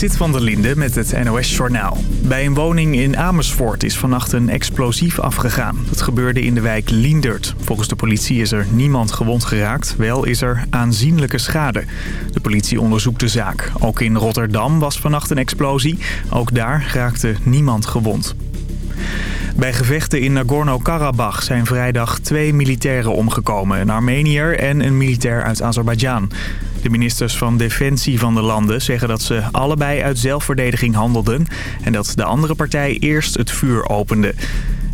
Zit van der Linde met het NOS-journaal. Bij een woning in Amersfoort is vannacht een explosief afgegaan. Het gebeurde in de wijk Liendert. Volgens de politie is er niemand gewond geraakt. Wel is er aanzienlijke schade. De politie onderzoekt de zaak. Ook in Rotterdam was vannacht een explosie. Ook daar raakte niemand gewond. Bij gevechten in Nagorno-Karabakh zijn vrijdag twee militairen omgekomen. Een Armenier en een militair uit Azerbeidzjan. De ministers van Defensie van de landen zeggen dat ze allebei uit zelfverdediging handelden... en dat de andere partij eerst het vuur opende.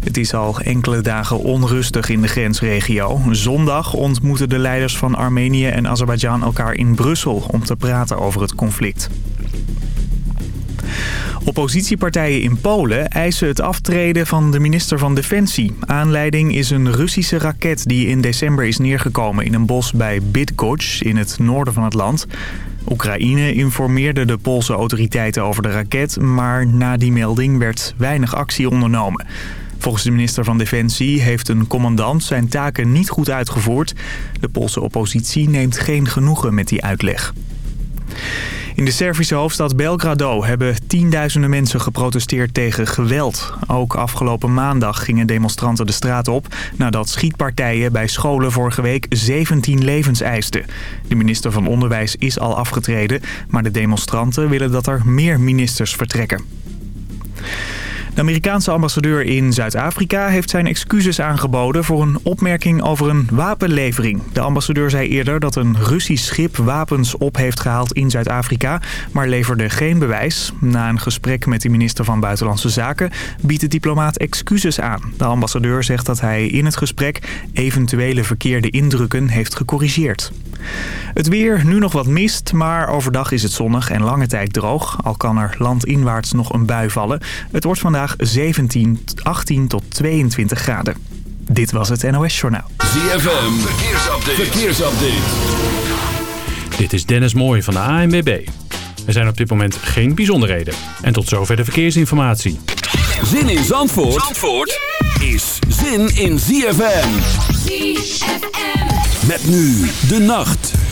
Het is al enkele dagen onrustig in de grensregio. Zondag ontmoeten de leiders van Armenië en Azerbeidzjan elkaar in Brussel... om te praten over het conflict. Oppositiepartijen in Polen eisen het aftreden van de minister van Defensie. Aanleiding is een Russische raket die in december is neergekomen in een bos bij Bydgoszcz in het noorden van het land. Oekraïne informeerde de Poolse autoriteiten over de raket, maar na die melding werd weinig actie ondernomen. Volgens de minister van Defensie heeft een commandant zijn taken niet goed uitgevoerd. De Poolse oppositie neemt geen genoegen met die uitleg. In de Servische hoofdstad Belgrado hebben tienduizenden mensen geprotesteerd tegen geweld. Ook afgelopen maandag gingen demonstranten de straat op... nadat schietpartijen bij scholen vorige week 17 levens eisten. De minister van Onderwijs is al afgetreden... maar de demonstranten willen dat er meer ministers vertrekken. De Amerikaanse ambassadeur in Zuid-Afrika heeft zijn excuses aangeboden voor een opmerking over een wapenlevering. De ambassadeur zei eerder dat een Russisch schip wapens op heeft gehaald in Zuid-Afrika, maar leverde geen bewijs. Na een gesprek met de minister van Buitenlandse Zaken biedt de diplomaat excuses aan. De ambassadeur zegt dat hij in het gesprek eventuele verkeerde indrukken heeft gecorrigeerd. Het weer, nu nog wat mist, maar overdag is het zonnig en lange tijd droog. Al kan er landinwaarts nog een bui vallen. Het wordt vandaag 17, 18 tot 22 graden. Dit was het NOS Journaal. ZFM, verkeersupdate. verkeersupdate. Dit is Dennis Mooij van de ANWB. Er zijn op dit moment geen bijzonderheden. En tot zover de verkeersinformatie. Zin in Zandvoort, Zandvoort is zin in ZFM. ZFM. Met nu de nacht.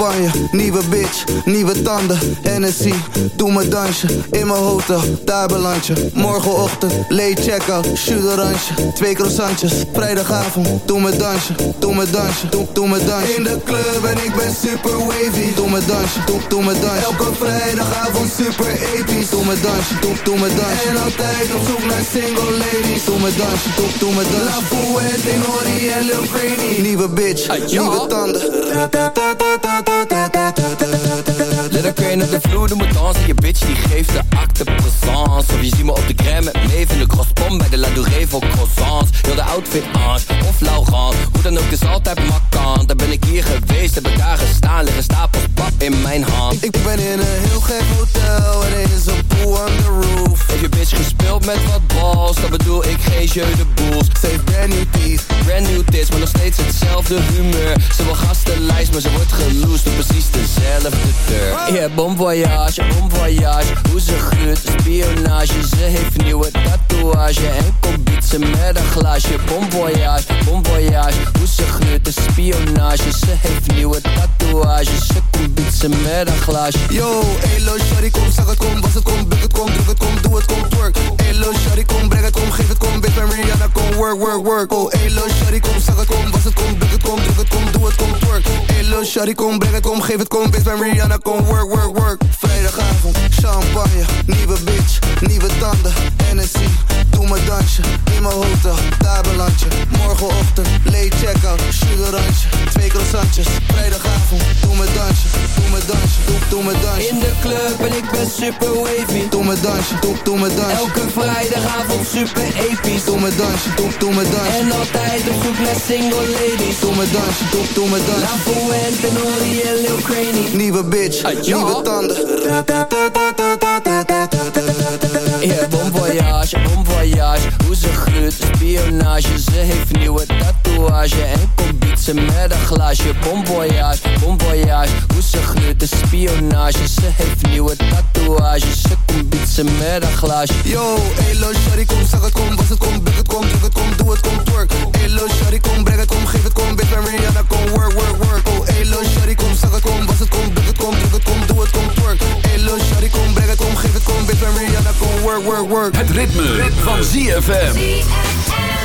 Champagne, nieuwe bitch, nieuwe tanden, NSC, doe me dansje, in mijn hotel, daar beland je. Morgenochtend, late check-out, chuderantje, twee croissantjes. Vrijdagavond, doe me dansje, doe me dansje, doe, doe me dansje. In de club en ik ben super wavy, doe me dansje, doe, doe me dansje. Elke vrijdagavond super episch, doe me dansje, doe, doe me dansje. En altijd op zoek naar single ladies, doe me dansje, doe, doe me dansje. La Fuente, Nori en Lil nieuwe bitch, nieuwe tanden. Let crane op de vloer, doe me dansen Je bitch die geeft de acte présence. Of je ziet me op de gram met Maeve in Bij de La Douree voor croissants. Heel de outfit Ange of Laurent. Hoe dan ook, is altijd makkant Daar ben ik hier geweest, heb ik daar gestaan. Liggen stapels pap in mijn hand. Ik ben in een heel gek hotel. En er is een pool on the roof. Heb je bitch gespeeld met wat balls? Dan bedoel ik geen jeu de boels heeft brand new teeth. Brand new tits, maar nog steeds hetzelfde humeur. Ze wil gastenlijst, maar ze wordt geloosd Op precies dezelfde deur. Yeah, bon voyage, bon voyage Hoe ze gruurt, spionage. Ze heeft nieuwe tatoeage En komt met een glaasje Bon voyage, bon voyage Hoe ze gruurt, de spionage Ze heeft nieuwe tatoeage Ze komt met een glaasje Yo, elo, shawty, kom, zeg het, kom Was het, kom, buk het, kom, druk het, kom Doe het, kom, twerk Elo, shawty, kom, breng het, kom Geef het, kom, bitch, ben Rihanna, kom Work, work, work Oh, elo, shawty, kom, zeg het, kom Was het, kom, buk het, kom, druk het, kom Doe het, kom, twerk Elo, shawty, kom, breng het, kom Geef het, kom, bitch, ben Rihanna, kom Work, work, work. Vrijdagavond, champagne Nieuwe bitch, nieuwe tanden NSC, doe me dansje In mijn hotel, daar Morgenochtend, late check-out Sugarantje, twee croissantjes Vrijdagavond, doe me dansje Doe me dansje, doe, doe me dansje. In de club en ik ben super wavy. Doe me dansje, doe, doe me dansje. Elke vrijdagavond super episch. Doe me dansje, doe, doe me dansje. En altijd op zoek naar single ladies. Doe me dansje, doe, doe me dansje Nori en Lil Craney Nieuwe bitch, nieuwe tanden. Yeah, bon voyage, bon voyage. Hoe ze gruurt, spionage. Ze heeft nieuwe tatoeage En komt ze met een glaasje. Bon voyage, bon voyage. Hoe ze gruurt, de spionage. Ze heeft nieuwe tatoeage. Ze komt ze met een glaasje. Yo, elo, shawty, kom, zeg het, kom Was het, kom, buk het, kom, druk het, kom Doe het, kom, twerk. Elo, shawty, kom, breng het, kom Geef het, kom, bitch, Rihanna, kom Work, work, work Oh, elo, shawty, kom, zeg het, kom Was het, kom, buk het, kom, druk het, kom Doe het, kom, twerk. Elo, shawty, kom, breng het, kom Geef het, kom, bitch, ben Rihanna, kom Work, work, work. Het ritme, ritme. van ZFM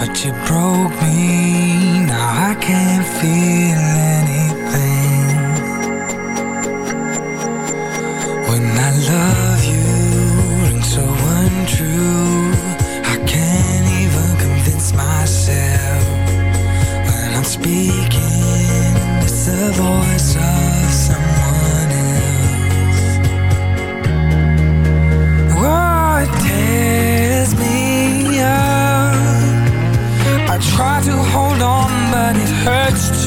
But you broke me, now I can't feel anything.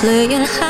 playing high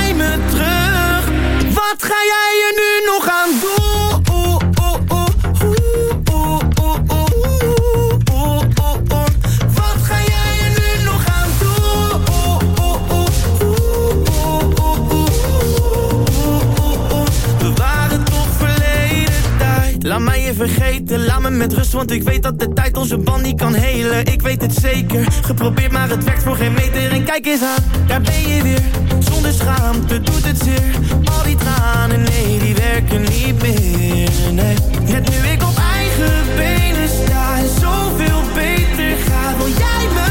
nu nog aan doen? We waren nog verleden tijd. Laat mij je vergeten, laat me met rust Want ik weet dat de tijd onze band niet kan helen. Ik weet het zeker, geprobeerd maar het werkt voor geen meter. En kijk eens aan, daar ben je weer zonder schaamte doet het zeer. Al die tranen, nee, die werken niet meer. Nee. Net nu ik op eigen benen sta en zoveel beter gaat, wil jij me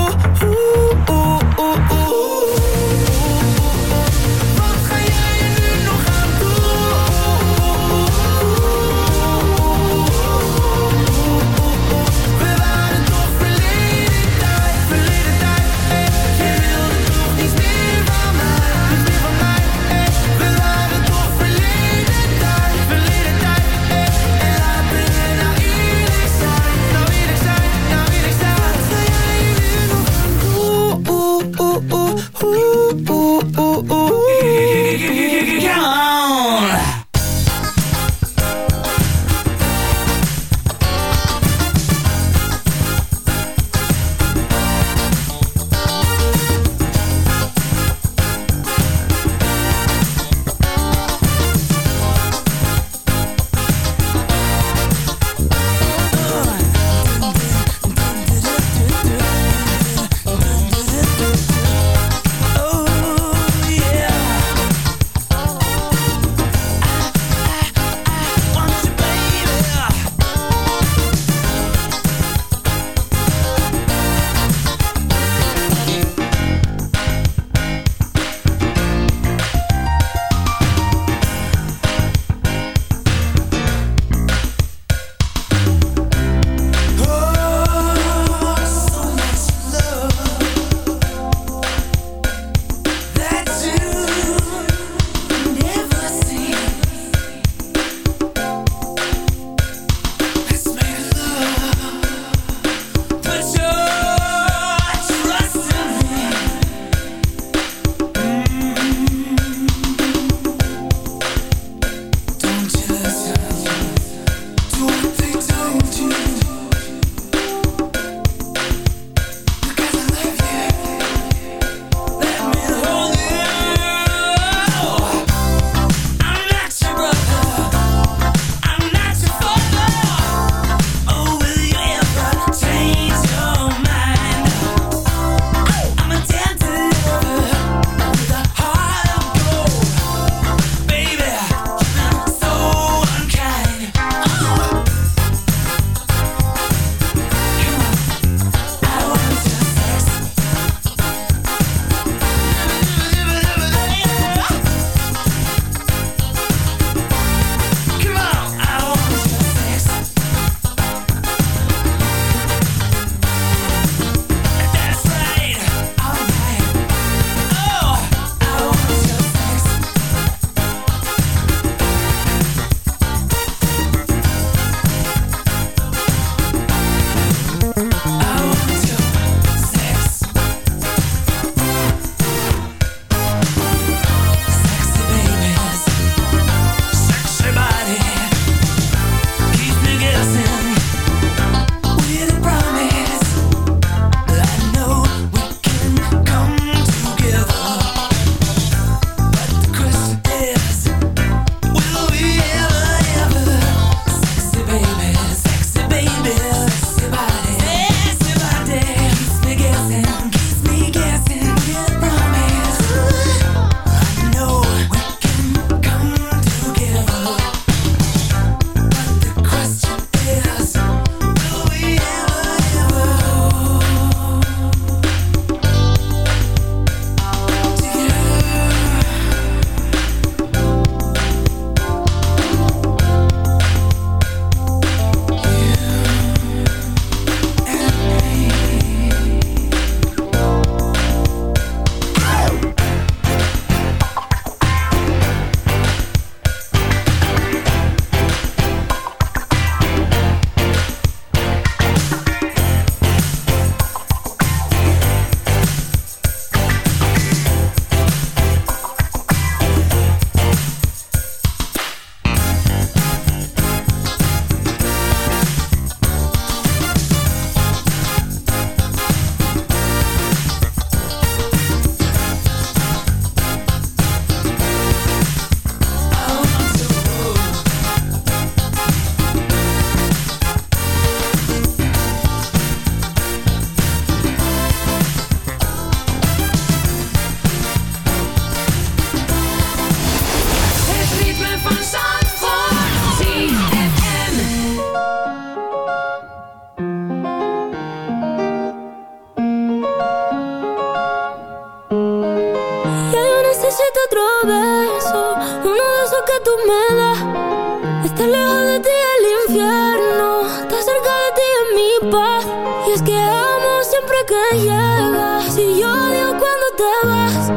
De ti el infierno está cerca de ti es mi paz y es que amo siempre que llegas. Si yo digo cuando te vas,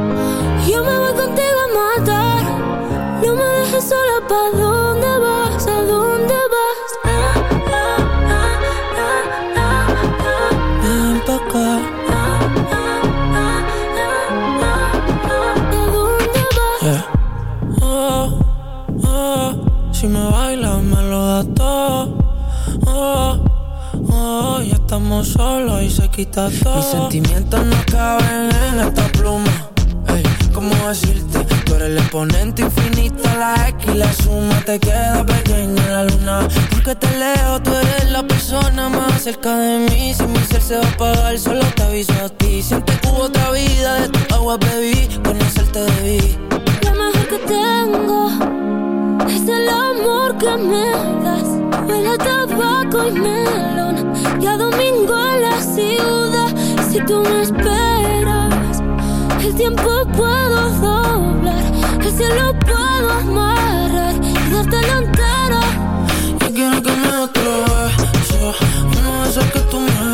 yo me voy contigo a matar. No me dejes sola para solo y se quita todo. Mis sentimientos no caben en esta pluma. Ey, ¿cómo decirte? Tú eres el exponente infinito, la X y la suma te queda pequeña en la luna. Porque te leo, tú eres la persona más cerca de mí. Si mi ser se va a apagar, solo te aviso a ti. Siente que hubo otra vida, de tu agua bebí, conocerte debí. Lo mejor que tengo es el amor que me das. Huele a tabaco y melón. Y domingo en la ciudad. Si tú me esperas, el tiempo puedo doblar. El cielo puedo amarrar y darte la entera. Yo quiero que me atrevas. Una de esas que tú me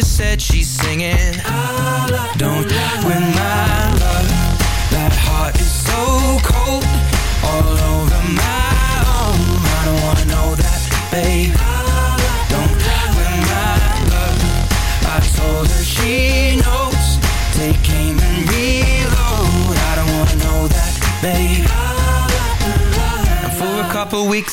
said she's.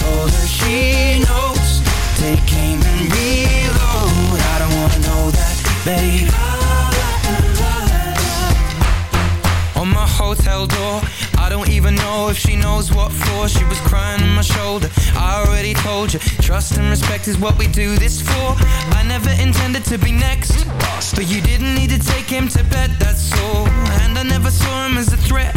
told her she knows. Take aim and reload. I don't wanna know that, babe on my hotel door I don't even know if she knows what for. She was crying on my shoulder. I already told you Trust and respect is what we do this for. I never intended to be next But you didn't need to take him to bed, that's all. And I never saw him as a threat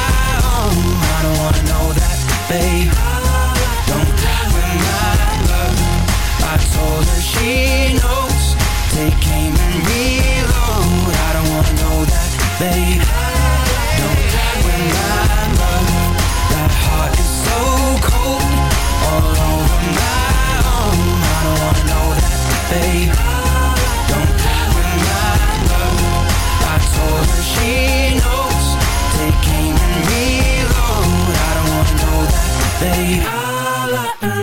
babe. Don't win my love I told her she knows. Take aim and reload. I don't wanna know that, babe la la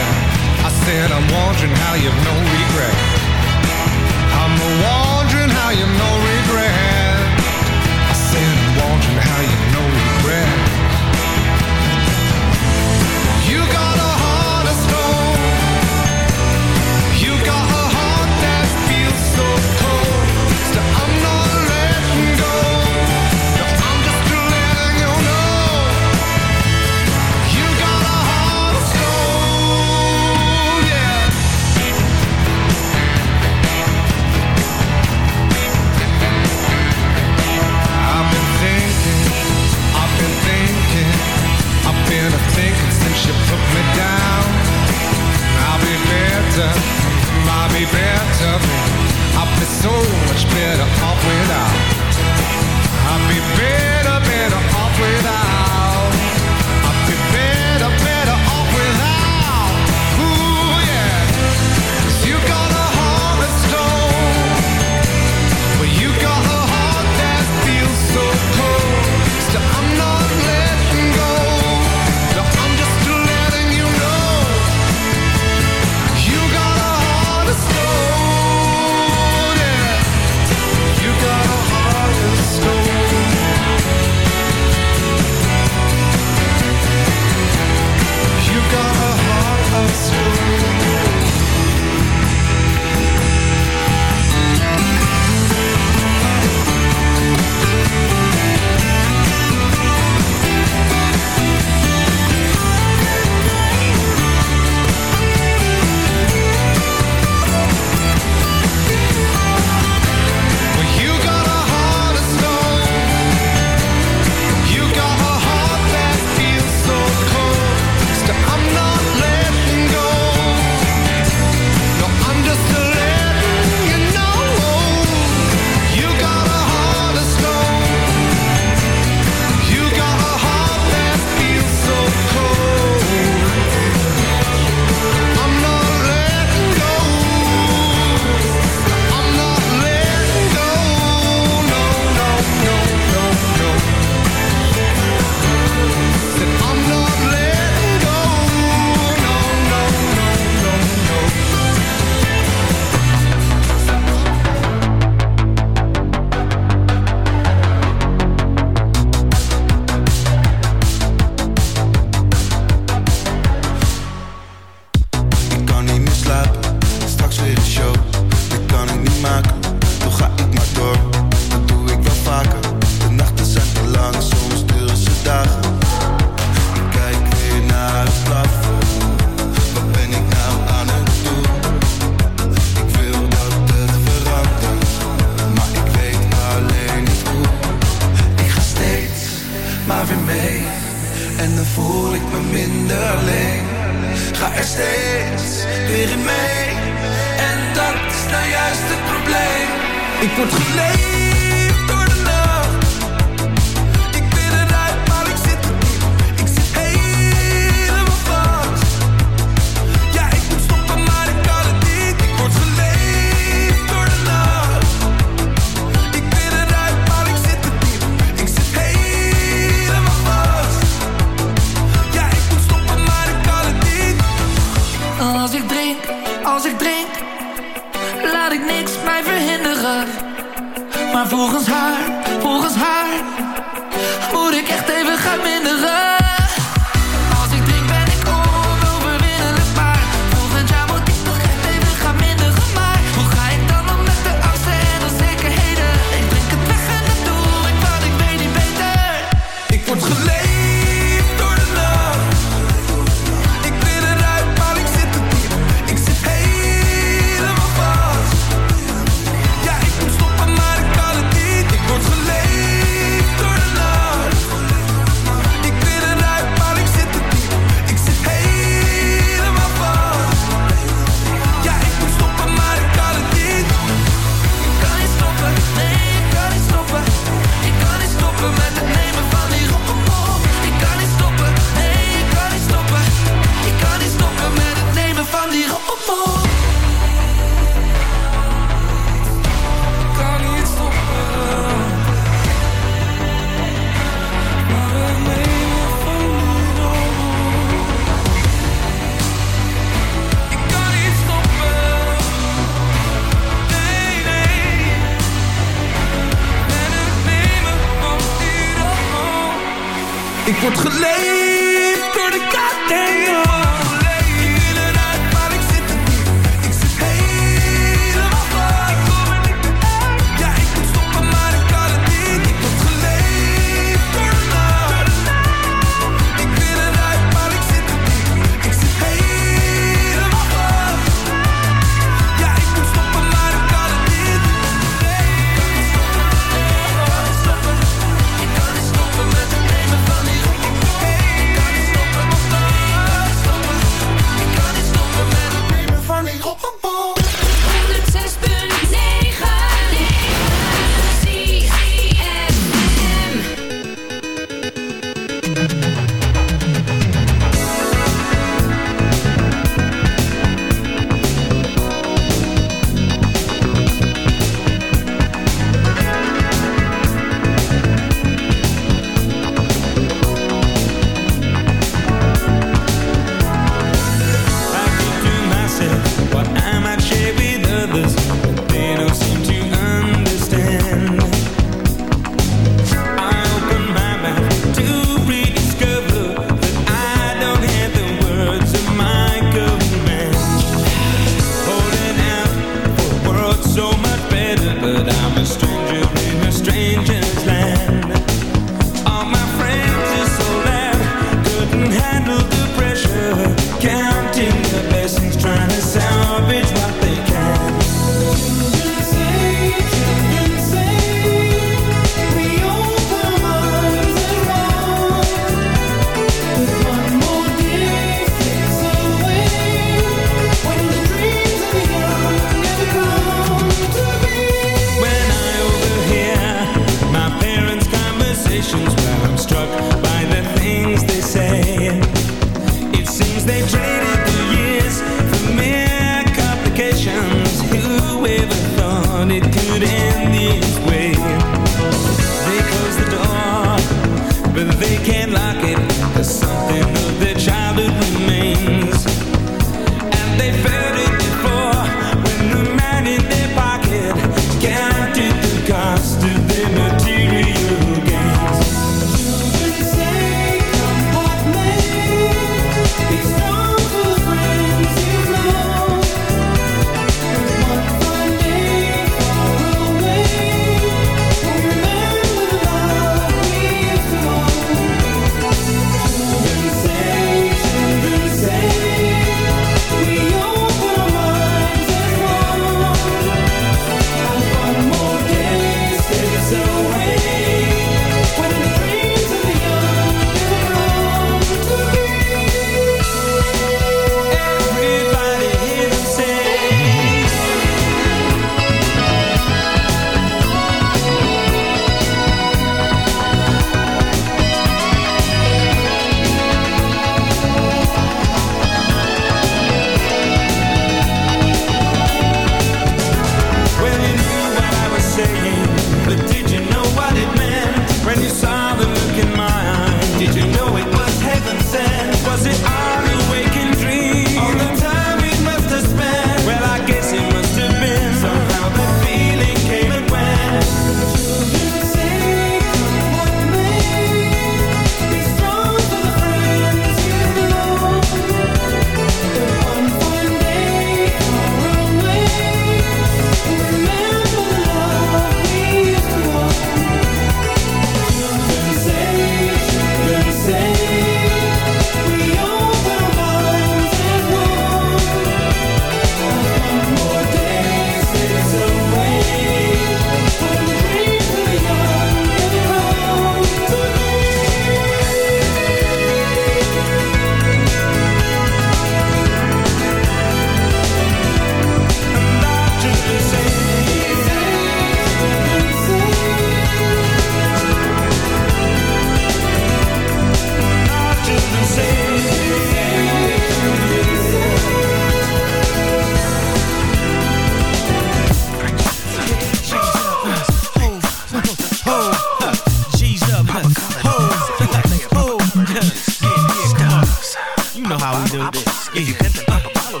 know how we do this. Yeah. Uh,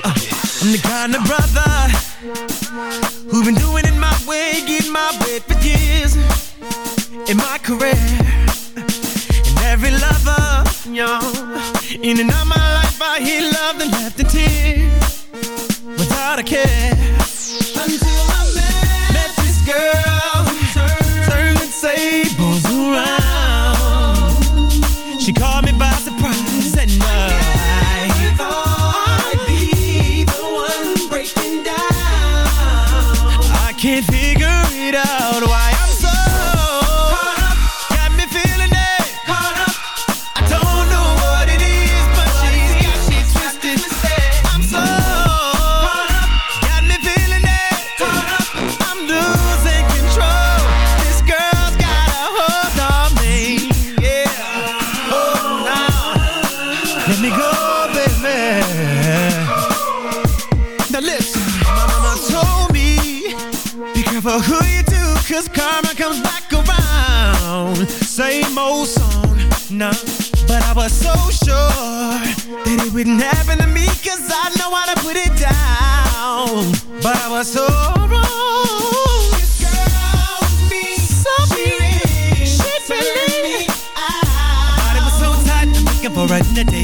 I'm the kind of brother who been doing it my way, getting my way for years in my career. And every lover, y'all, in and out my life, I hear love and left and tears nah But I was so sure That it wouldn't happen to me Cause I know how to put it down. But I was so wrong. This girl was me So me She really My body was so tight I'm looking for her in